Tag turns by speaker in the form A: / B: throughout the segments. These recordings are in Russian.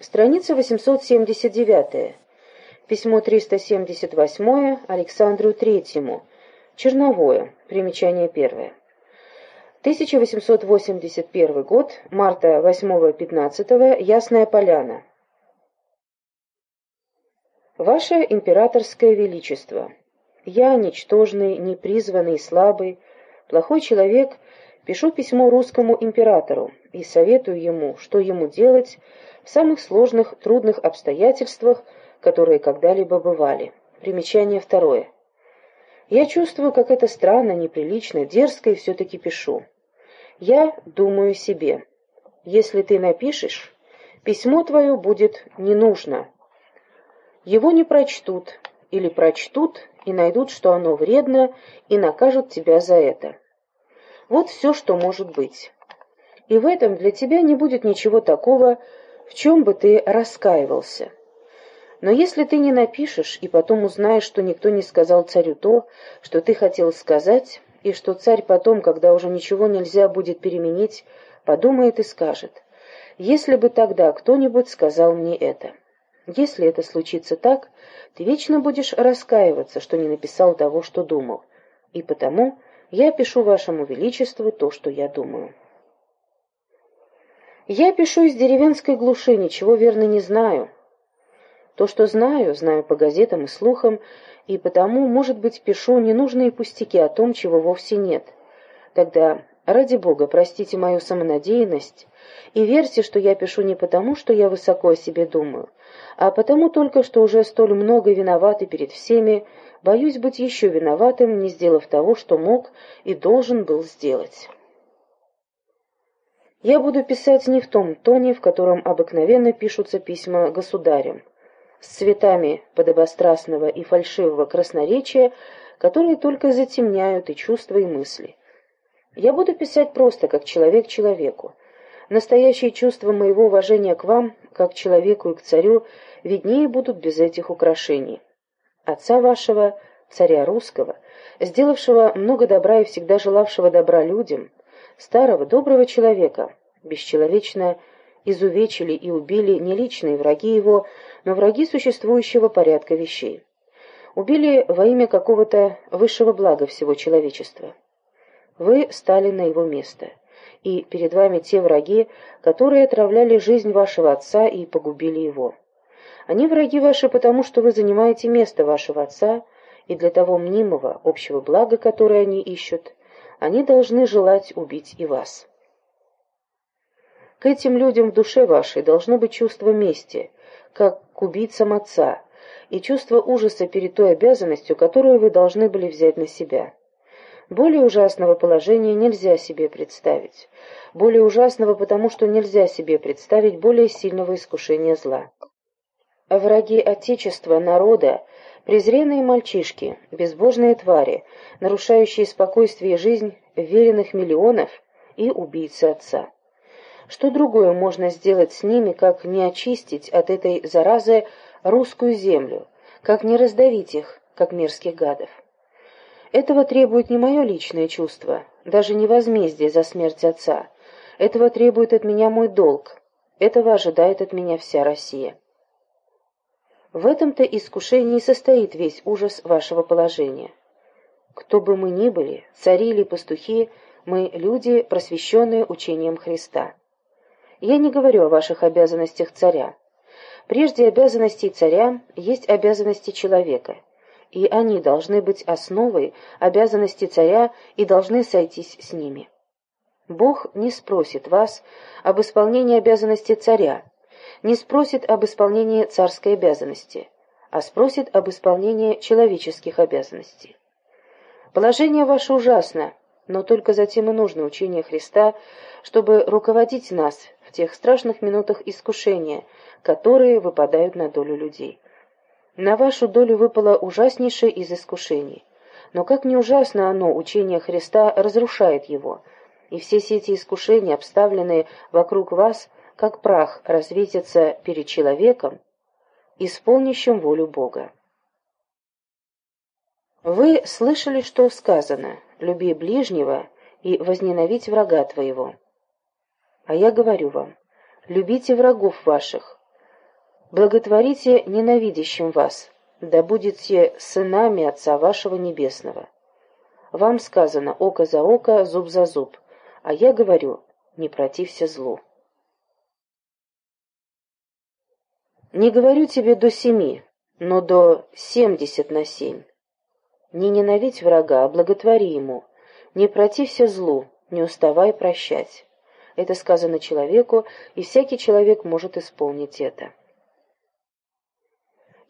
A: Страница 879. Письмо 378 Александру Третьему. Черновое. Примечание первое. 1881 год. Марта 8-15. Ясная Поляна. Ваше императорское величество, я, ничтожный, непризванный, слабый, плохой человек, пишу письмо русскому императору и советую ему, что ему делать в самых сложных, трудных обстоятельствах, которые когда-либо бывали. Примечание второе. Я чувствую, как это странно, неприлично, дерзко и все-таки пишу. Я думаю себе, если ты напишешь, письмо твое будет не нужно, его не прочтут, или прочтут и найдут, что оно вредно, и накажут тебя за это. Вот все, что может быть. И в этом для тебя не будет ничего такого, в чем бы ты раскаивался. Но если ты не напишешь и потом узнаешь, что никто не сказал царю то, что ты хотел сказать, и что царь потом, когда уже ничего нельзя будет переменить, подумает и скажет, если бы тогда кто-нибудь сказал мне это. Если это случится так, ты вечно будешь раскаиваться, что не написал того, что думал. И потому я пишу вашему величеству то, что я думаю. Я пишу из деревенской глуши, ничего верно не знаю. То, что знаю, знаю по газетам и слухам, и потому, может быть, пишу ненужные пустяки о том, чего вовсе нет. Тогда, ради Бога, простите мою самонадеянность и верьте, что я пишу не потому, что я высоко о себе думаю, а потому только, что уже столь много виноваты перед всеми, боюсь быть еще виноватым, не сделав того, что мог и должен был сделать. Я буду писать не в том тоне, в котором обыкновенно пишутся письма государям, с цветами подобострастного и фальшивого красноречия, которые только затемняют и чувства, и мысли. Я буду писать просто, как человек человеку, Настоящие чувства моего уважения к вам, как человеку и к царю, виднее будут без этих украшений. Отца вашего, царя русского, сделавшего много добра и всегда желавшего добра людям, старого доброго человека, бесчеловечно изувечили и убили не личные враги его, но враги существующего порядка вещей. Убили во имя какого-то высшего блага всего человечества. Вы стали на его место и перед вами те враги, которые отравляли жизнь вашего отца и погубили его. Они враги ваши потому, что вы занимаете место вашего отца, и для того мнимого общего блага, которое они ищут, они должны желать убить и вас. К этим людям в душе вашей должно быть чувство мести, как к убийцам отца, и чувство ужаса перед той обязанностью, которую вы должны были взять на себя. Более ужасного положения нельзя себе представить. Более ужасного потому, что нельзя себе представить более сильного искушения зла. Враги Отечества, народа, презренные мальчишки, безбожные твари, нарушающие спокойствие и жизнь веренных миллионов и убийцы отца. Что другое можно сделать с ними, как не очистить от этой заразы русскую землю, как не раздавить их, как мерзких гадов? Этого требует не мое личное чувство, даже не возмездие за смерть отца. Этого требует от меня мой долг. Этого ожидает от меня вся Россия. В этом-то искушении состоит весь ужас вашего положения. Кто бы мы ни были, цари или пастухи, мы люди, просвещенные учением Христа. Я не говорю о ваших обязанностях царя. Прежде обязанностей царя есть обязанности человека – и они должны быть основой обязанностей царя и должны сойтись с ними. Бог не спросит вас об исполнении обязанностей царя, не спросит об исполнении царской обязанности, а спросит об исполнении человеческих обязанностей. Положение ваше ужасно, но только затем и нужно учение Христа, чтобы руководить нас в тех страшных минутах искушения, которые выпадают на долю людей. На вашу долю выпало ужаснейшее из искушений. Но как не ужасно оно, учение Христа разрушает его, и все эти искушения, обставленные вокруг вас, как прах, разветятся перед человеком, исполнящим волю Бога. Вы слышали, что сказано «люби ближнего и возненавидь врага твоего». А я говорю вам, любите врагов ваших, Благотворите ненавидящим вас, да будете сынами Отца вашего Небесного. Вам сказано око за око, зуб за зуб, а я говорю, не протився злу. Не говорю тебе до семи, но до семьдесят на семь. Не ненавидь врага, а благотвори ему, не протився злу, не уставай прощать. Это сказано человеку, и всякий человек может исполнить это.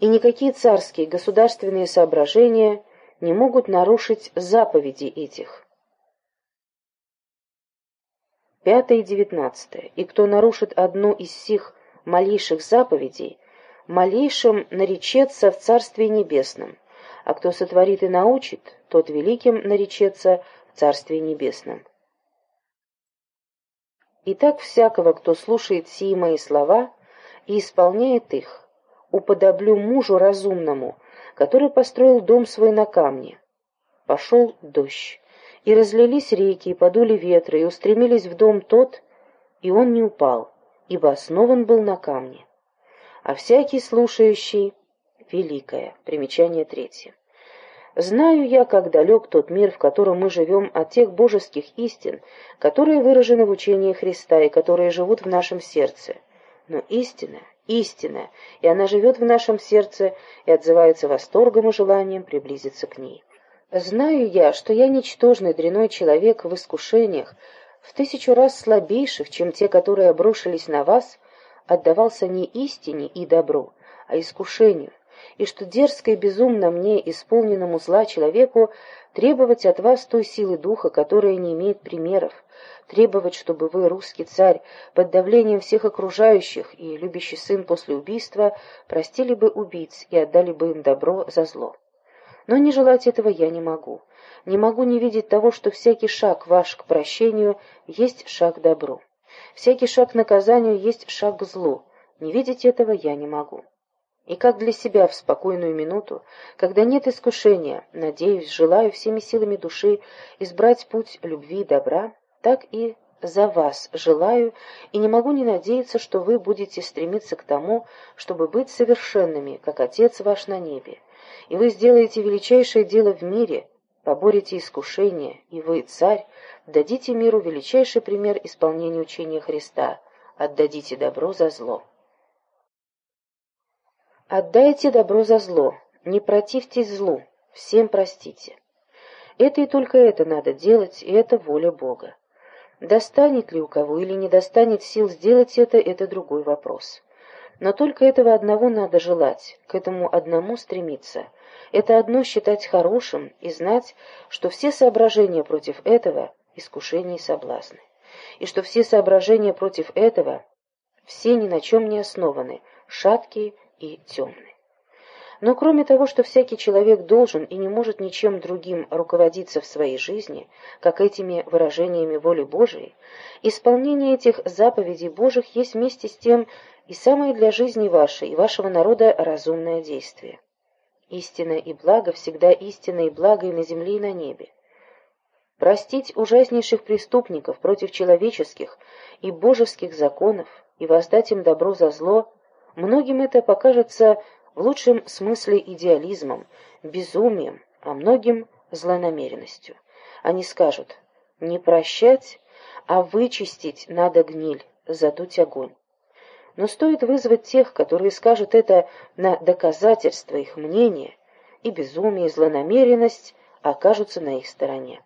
A: И никакие царские государственные соображения не могут нарушить заповеди этих. Пятое и девятнадцатое. И кто нарушит одну из сих малейших заповедей, малейшим наречется в Царстве Небесном, а кто сотворит и научит, тот великим наречется в Царстве Небесном. Итак, всякого, кто слушает сии мои слова и исполняет их, уподоблю мужу разумному, который построил дом свой на камне. Пошел дождь, и разлились реки, и подули ветры, и устремились в дом тот, и он не упал, ибо основан был на камне. А всякий слушающий — великое. Примечание третье. Знаю я, как далек тот мир, в котором мы живем, от тех божеских истин, которые выражены в учении Христа и которые живут в нашем сердце. Но истина, истина, и она живет в нашем сердце и отзывается восторгом и желанием приблизиться к ней. Знаю я, что я ничтожный дряной человек в искушениях, в тысячу раз слабейших, чем те, которые обрушились на вас, отдавался не истине и добру, а искушению, и что дерзко и безумно мне, исполненному зла человеку, требовать от вас той силы духа, которая не имеет примеров, требовать, чтобы вы, русский царь, под давлением всех окружающих и любящий сын после убийства, простили бы убийц и отдали бы им добро за зло. Но не желать этого я не могу. Не могу не видеть того, что всякий шаг ваш к прощению есть шаг к добру. Всякий шаг к наказанию есть шаг к злу. Не видеть этого я не могу. И как для себя в спокойную минуту, когда нет искушения, надеюсь, желаю всеми силами души избрать путь любви и добра, так и за вас желаю и не могу не надеяться, что вы будете стремиться к тому, чтобы быть совершенными, как Отец ваш на небе. И вы сделаете величайшее дело в мире, поборете искушение, и вы, царь, дадите миру величайший пример исполнения учения Христа, отдадите добро за зло. Отдайте добро за зло, не противьтесь злу, всем простите. Это и только это надо делать, и это воля Бога. Достанет ли у кого или не достанет сил сделать это, это другой вопрос. Но только этого одного надо желать, к этому одному стремиться. Это одно считать хорошим и знать, что все соображения против этого — искушения и соблазны. И что все соображения против этого — все ни на чем не основаны, шаткие и темный. Но кроме того, что всякий человек должен и не может ничем другим руководиться в своей жизни, как этими выражениями воли Божией, исполнение этих заповедей Божьих есть вместе с тем и самое для жизни вашей и вашего народа разумное действие. Истина и благо всегда истина и благо и на земле, и на небе. Простить ужаснейших преступников против человеческих и божеских законов и воздать им добро за зло – Многим это покажется в лучшем смысле идеализмом, безумием, а многим злонамеренностью. Они скажут «не прощать, а вычистить надо гниль, задуть огонь». Но стоит вызвать тех, которые скажут это на доказательство их мнения, и безумие, и злонамеренность окажутся на их стороне.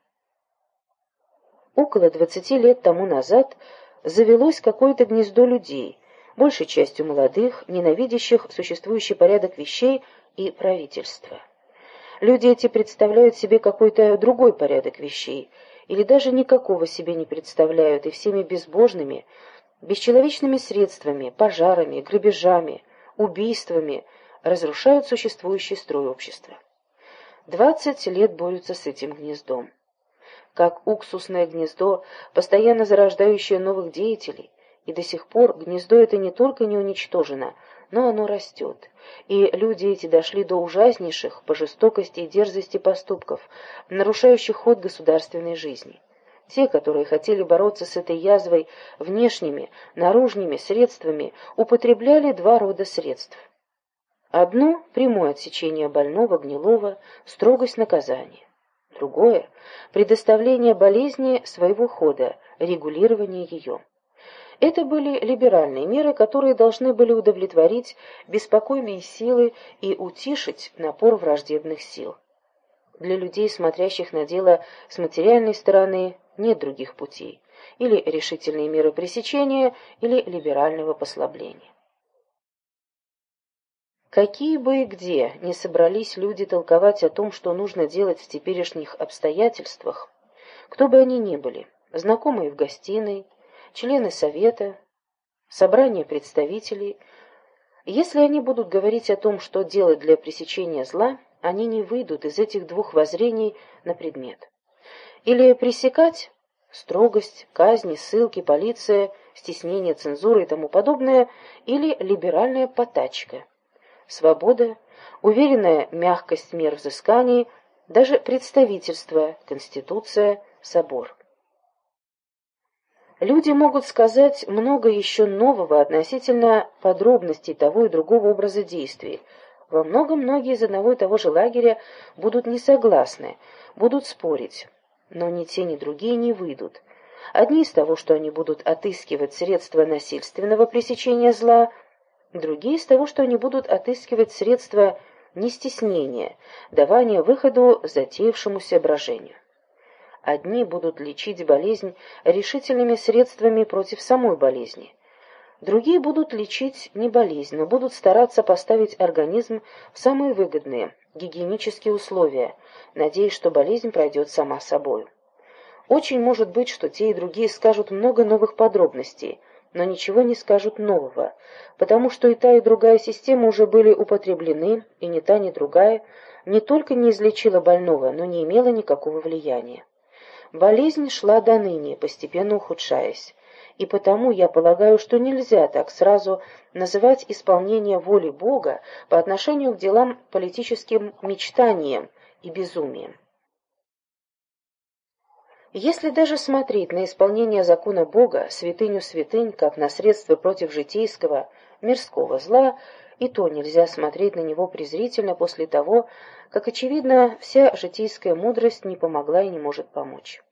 A: Около двадцати лет тому назад завелось какое-то гнездо людей, большей частью молодых, ненавидящих существующий порядок вещей и правительства. Люди эти представляют себе какой-то другой порядок вещей, или даже никакого себе не представляют, и всеми безбожными, бесчеловечными средствами, пожарами, грабежами, убийствами разрушают существующий строй общества. Двадцать лет борются с этим гнездом. Как уксусное гнездо, постоянно зарождающее новых деятелей, и до сих пор гнездо это не только не уничтожено, но оно растет. И люди эти дошли до ужаснейших по жестокости и дерзости поступков, нарушающих ход государственной жизни. Те, которые хотели бороться с этой язвой внешними, наружными средствами, употребляли два рода средств. Одно – прямое отсечение больного, гнилого, строгость наказания. Другое – предоставление болезни своего хода, регулирование ее. Это были либеральные меры, которые должны были удовлетворить беспокойные силы и утишить напор враждебных сил. Для людей, смотрящих на дело с материальной стороны, нет других путей. Или решительные меры пресечения, или либерального послабления. Какие бы и где не собрались люди толковать о том, что нужно делать в теперешних обстоятельствах, кто бы они ни были, знакомые в гостиной, члены совета, собрание представителей, если они будут говорить о том, что делать для пресечения зла, они не выйдут из этих двух воззрений на предмет. Или пресекать строгость, казни, ссылки, полиция, стеснение, цензура и тому подобное, или либеральная потачка. Свобода, уверенная мягкость мер взысканий, даже представительство, конституция, собор. Люди могут сказать много еще нового относительно подробностей того и другого образа действий, во многом многие из одного и того же лагеря будут не согласны, будут спорить, но ни те, ни другие не выйдут. Одни из того, что они будут отыскивать средства насильственного пресечения зла, другие из того, что они будут отыскивать средства нестеснения, давания выходу затеявшемуся брожению. Одни будут лечить болезнь решительными средствами против самой болезни, Другие будут лечить не болезнь, но будут стараться поставить организм в самые выгодные гигиенические условия, надеясь, что болезнь пройдет сама собой. Очень может быть, что те и другие скажут много новых подробностей, но ничего не скажут нового, потому что и та, и другая система уже были употреблены, и ни та, ни другая не только не излечила больного, но не имела никакого влияния. Болезнь шла до ныне, постепенно ухудшаясь и потому я полагаю, что нельзя так сразу называть исполнение воли Бога по отношению к делам политическим мечтанием и безумием. Если даже смотреть на исполнение закона Бога, святыню святынь, как на средство против житейского, мирского зла, и то нельзя смотреть на него презрительно после того, как, очевидно, вся житейская мудрость не помогла и не может помочь.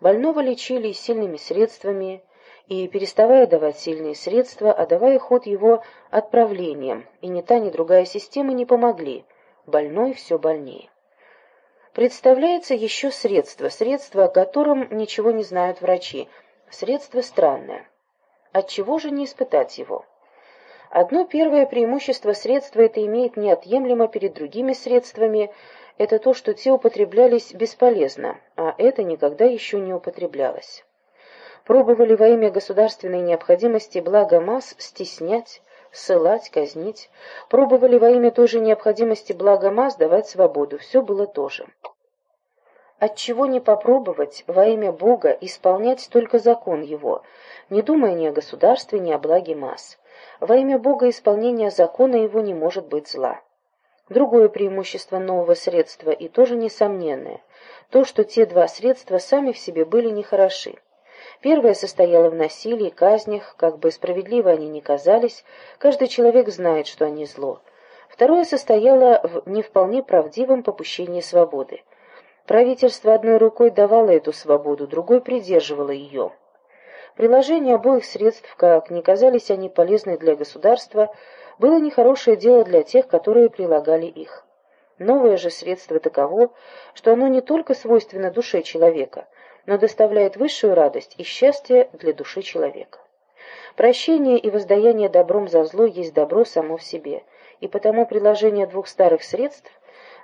A: Больного лечили сильными средствами, и, переставая давать сильные средства, а давая ход его отправлением, и ни та, ни другая система не помогли, больной все больнее. Представляется еще средство, средство, о котором ничего не знают врачи, средство странное. Отчего же не испытать его? Одно первое преимущество средства это имеет неотъемлемо перед другими средствами, это то, что те употреблялись бесполезно, а это никогда еще не употреблялось пробовали во имя государственной необходимости блага масс стеснять, ссылать, казнить, пробовали во имя той же необходимости блага масс давать свободу, все было то же. Отчего не попробовать во имя Бога исполнять только закон Его, не думая ни о государстве, ни о благе масс? Во имя Бога исполнение закона Его не может быть зла. Другое преимущество нового средства, и тоже несомненное, то, что те два средства сами в себе были нехороши. Первое состояло в насилии, казнях, как бы справедливо они ни казались, каждый человек знает, что они зло. Второе состояло в не вполне правдивом попущении свободы. Правительство одной рукой давало эту свободу, другой придерживало ее. Приложение обоих средств, как ни казались они полезны для государства, было нехорошее дело для тех, которые прилагали их. Новое же средство таково, что оно не только свойственно душе человека – но доставляет высшую радость и счастье для души человека. Прощение и воздаяние добром за зло есть добро само в себе, и потому приложение двух старых средств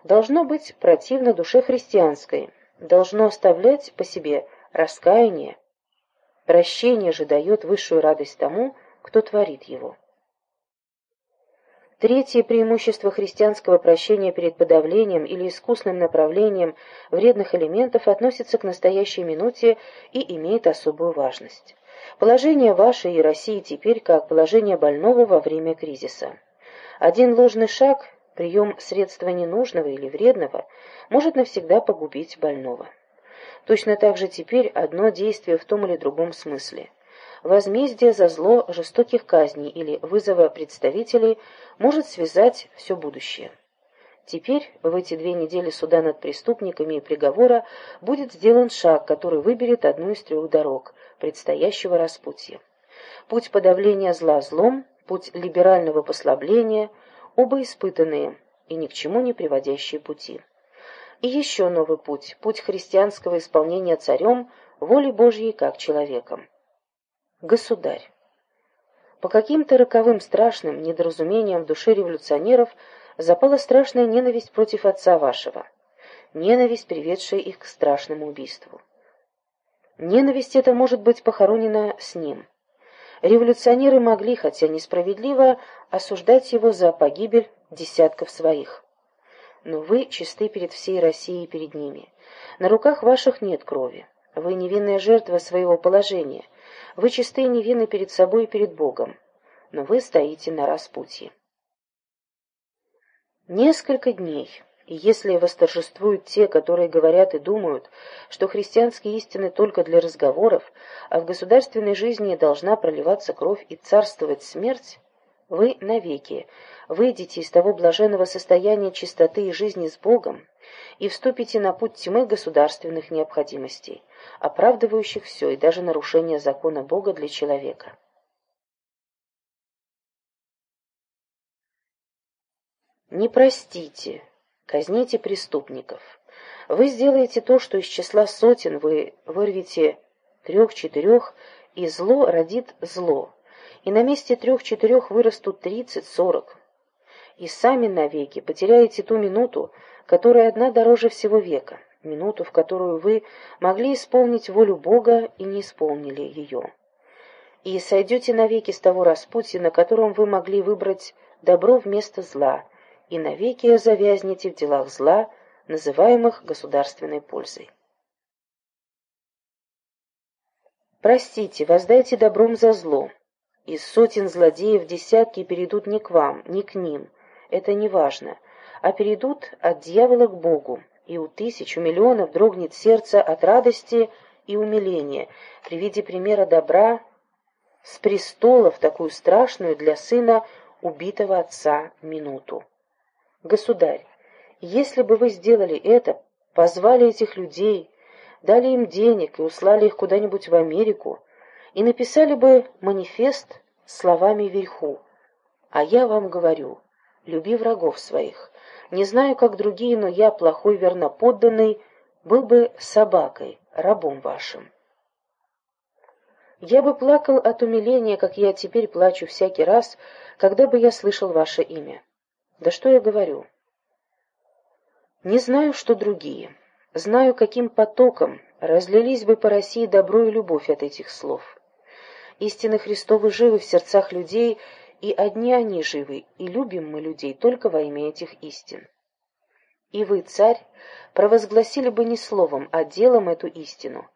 A: должно быть противно душе христианской, должно оставлять по себе раскаяние. Прощение же дает высшую радость тому, кто творит его. Третье преимущество христианского прощения перед подавлением или искусным направлением вредных элементов относится к настоящей минуте и имеет особую важность. Положение вашей и России теперь как положение больного во время кризиса. Один ложный шаг, прием средства ненужного или вредного, может навсегда погубить больного. Точно так же теперь одно действие в том или другом смысле. Возмездие за зло жестоких казней или вызова представителей может связать все будущее. Теперь, в эти две недели суда над преступниками и приговора, будет сделан шаг, который выберет одну из трех дорог предстоящего распутья. Путь подавления зла злом, путь либерального послабления, оба испытанные и ни к чему не приводящие пути. И еще новый путь, путь христианского исполнения царем воли Божьей как человеком. Государь. По каким-то роковым страшным недоразумениям в душе революционеров запала страшная ненависть против отца вашего, ненависть, приведшая их к страшному убийству. Ненависть эта может быть похоронена с ним. Революционеры могли, хотя несправедливо, осуждать его за погибель десятков своих. Но вы чисты перед всей Россией и перед ними. На руках ваших нет крови. Вы невинная жертва своего положения. Вы чисты и невинны перед собой и перед Богом. Но вы стоите на распутье. Несколько дней, и если восторжествуют те, которые говорят и думают, что христианские истины только для разговоров, а в государственной жизни должна проливаться кровь и царствовать смерть, вы навеки выйдете из того блаженного состояния чистоты и жизни с Богом и вступите на путь тьмы государственных необходимостей, оправдывающих все и даже нарушение закона Бога для человека. Не простите, казните преступников. Вы сделаете то, что из числа сотен вы вырвете трех-четырех, и зло родит зло, и на месте трех-четырех вырастут тридцать-сорок. И сами навеки потеряете ту минуту, которая одна дороже всего века, минуту, в которую вы могли исполнить волю Бога и не исполнили ее. И сойдете навеки с того распутья, на котором вы могли выбрать добро вместо зла — и навеки завязнете в делах зла, называемых государственной пользой. Простите, воздайте добром за зло. Из сотен злодеев десятки перейдут не к вам, не к ним, это не важно, а перейдут от дьявола к Богу, и у тысяч, у миллионов дрогнет сердце от радости и умиления при виде примера добра с престола в такую страшную для сына убитого отца минуту. Государь, если бы вы сделали это, позвали этих людей, дали им денег и услали их куда-нибудь в Америку, и написали бы манифест словами вверху, а я вам говорю, люби врагов своих. Не знаю, как другие, но я, плохой верноподданный, был бы собакой, рабом вашим. Я бы плакал от умиления, как я теперь плачу всякий раз, когда бы я слышал ваше имя. Да что я говорю? Не знаю, что другие. Знаю, каким потоком разлились бы по России добро и любовь от этих слов. Истины Христовы живы в сердцах людей, и одни они живы, и любим мы людей только во имя этих истин. И вы, царь, провозгласили бы не словом, а делом эту истину.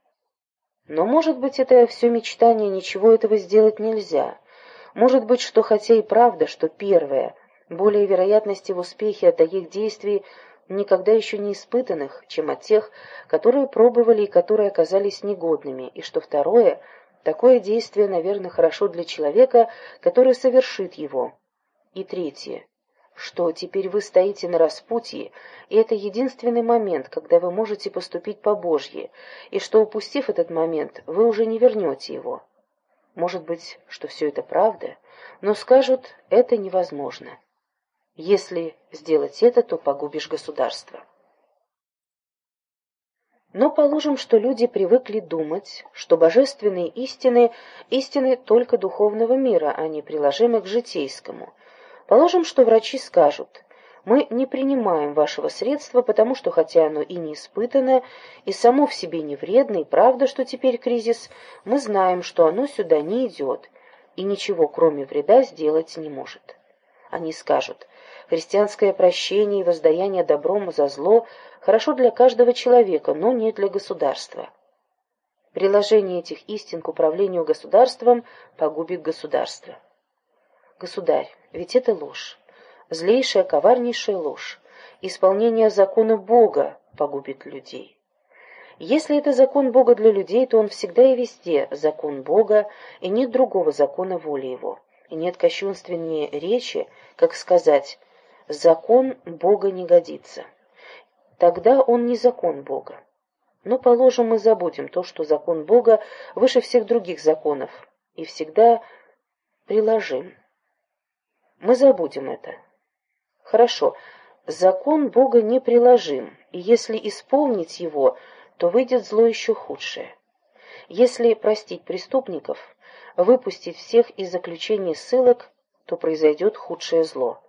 A: Но, может быть, это все мечтание, ничего этого сделать нельзя. Может быть, что хотя и правда, что первое — более вероятности в успехе от таких действий, никогда еще не испытанных, чем от тех, которые пробовали и которые оказались негодными, и что второе, такое действие, наверное, хорошо для человека, который совершит его. И третье, что теперь вы стоите на распутье, и это единственный момент, когда вы можете поступить по-божье, и что, упустив этот момент, вы уже не вернете его. Может быть, что все это правда, но скажут, это невозможно. Если сделать это, то погубишь государство. Но положим, что люди привыкли думать, что божественные истины – истины только духовного мира, а не приложимы к житейскому. Положим, что врачи скажут – мы не принимаем вашего средства, потому что, хотя оно и не испытано, и само в себе не вредно, и правда, что теперь кризис, мы знаем, что оно сюда не идет, и ничего, кроме вреда, сделать не может. Они скажут, Христианское прощение и воздаяние добром за зло хорошо для каждого человека, но не для государства. Приложение этих истин к управлению государством погубит государство. Государь, ведь это ложь. Злейшая, коварнейшая ложь. Исполнение закона Бога погубит людей. Если это закон Бога для людей, то он всегда и везде закон Бога, и нет другого закона воли его. И нет кощунственнее речи, как сказать «закон Бога не годится». Тогда он не закон Бога. Но, положим, мы забудем то, что закон Бога выше всех других законов, и всегда приложим. Мы забудем это. Хорошо, закон Бога неприложим, и если исполнить его, то выйдет зло еще худшее. Если простить преступников, выпустить всех из заключения ссылок, то произойдет худшее зло.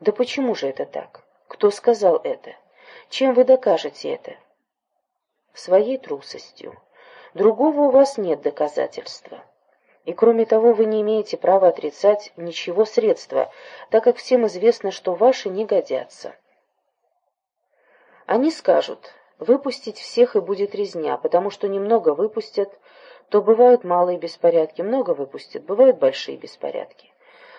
A: Да почему же это так? Кто сказал это? Чем вы докажете это? Своей трусостью. Другого у вас нет доказательства. И кроме того, вы не имеете права отрицать ничего средства, так как всем известно, что ваши не годятся. Они скажут, Выпустить всех и будет резня, потому что немного выпустят, то бывают малые беспорядки, много выпустят, бывают большие беспорядки.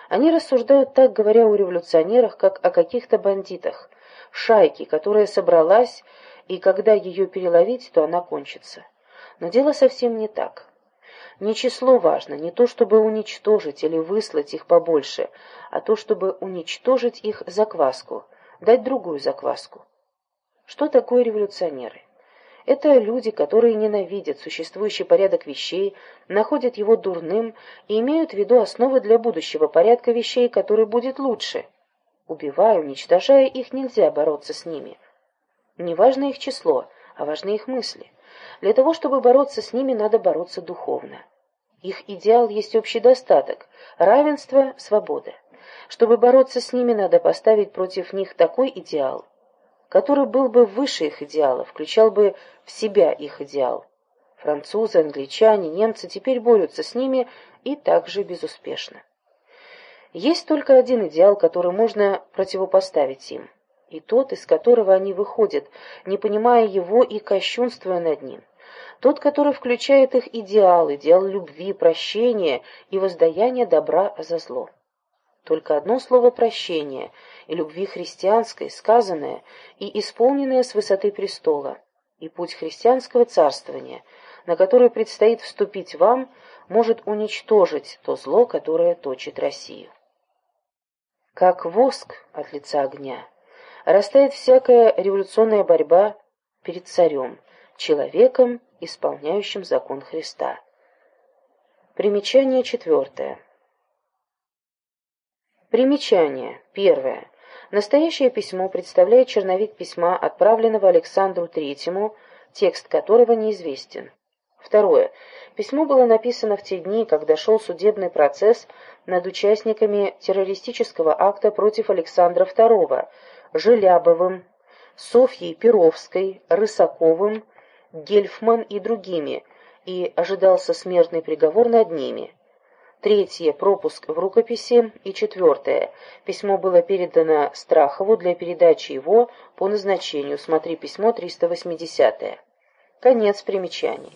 A: Они рассуждают так, говоря о революционерах, как о каких-то бандитах, шайке, которая собралась, и когда ее переловить, то она кончится. Но дело совсем не так. Не число важно, не то чтобы уничтожить или выслать их побольше, а то чтобы уничтожить их закваску, дать другую закваску. Что такое революционеры? Это люди, которые ненавидят существующий порядок вещей, находят его дурным и имеют в виду основы для будущего порядка вещей, который будет лучше. Убивая, уничтожая их, нельзя бороться с ними. Не важно их число, а важны их мысли. Для того, чтобы бороться с ними, надо бороться духовно. Их идеал есть общий достаток, равенство, свобода. Чтобы бороться с ними, надо поставить против них такой идеал – который был бы выше их идеала, включал бы в себя их идеал. Французы, англичане, немцы теперь борются с ними и также безуспешно. Есть только один идеал, который можно противопоставить им, и тот, из которого они выходят, не понимая его и кощунствуя над ним. Тот, который включает их идеал, идеал любви, прощения и воздаяния добра за зло. Только одно слово прощения любви христианской, сказанное и исполненное с высоты престола, и путь христианского царствования, на который предстоит вступить вам, может уничтожить то зло, которое точит Россию. Как воск от лица огня растает всякая революционная борьба перед царем, человеком, исполняющим закон Христа. Примечание четвертое. Примечание. Первое. Настоящее письмо представляет черновик письма, отправленного Александру Третьему, текст которого неизвестен. Второе. Письмо было написано в те дни, когда шел судебный процесс над участниками террористического акта против Александра II, Желябовым, Софьей Перовской, Рысаковым, Гельфман и другими, и ожидался смертный приговор над ними. Третье – пропуск в рукописи. И четвертое – письмо было передано Страхову для передачи его по назначению. Смотри письмо 380. Конец примечаний.